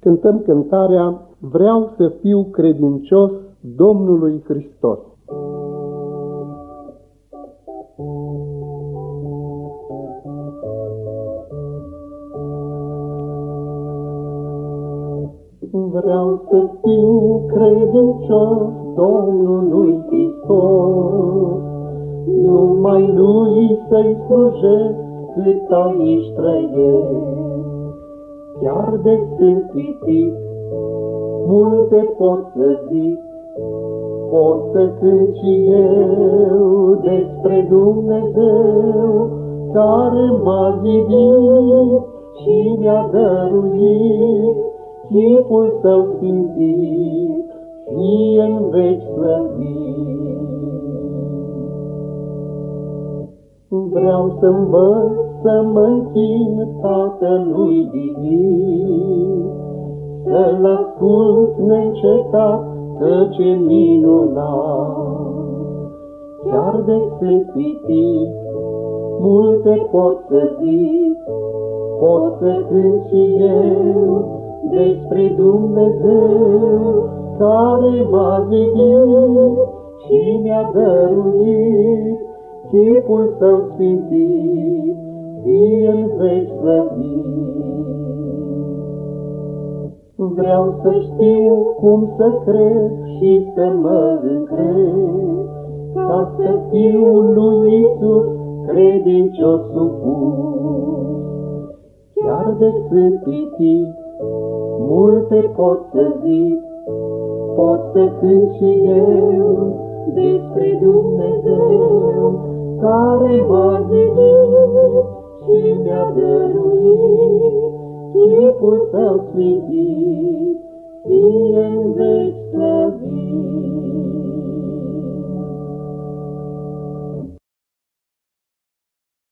cântăm cântarea Vreau să fiu credincios Domnului Hristos. Vreau să fiu credincios Domnului Hristos, numai Lui să-i slujesc cât aici trăiesc chiar de sunt ispitit, multe pot să zic, pot să cânt și eu despre Dumnezeu, care m-a zidit și mi-a dăruit chipul său sfințit, fie în veci slăvit. Vreau să învăț să mă închin Tatălui Divin, Să-L ascult neîncetat, căci minunat. Chiar de sunt pitit, multe pot să zic, Pot să cânt și eu despre Dumnezeu, Care m-a zidit și mi-a dăruit chipul său sfințit, fie în veci Vreau să știu cum să cred și să mă încred, ca să fiu lui Iisus credincios supus. Chiar de sunt pitit, multe pot să zic, pot să cânt și eu despre Dumnezeu, care m-a zidit și mi-a dăruit chipul său sfințit, fie în veci slăvit.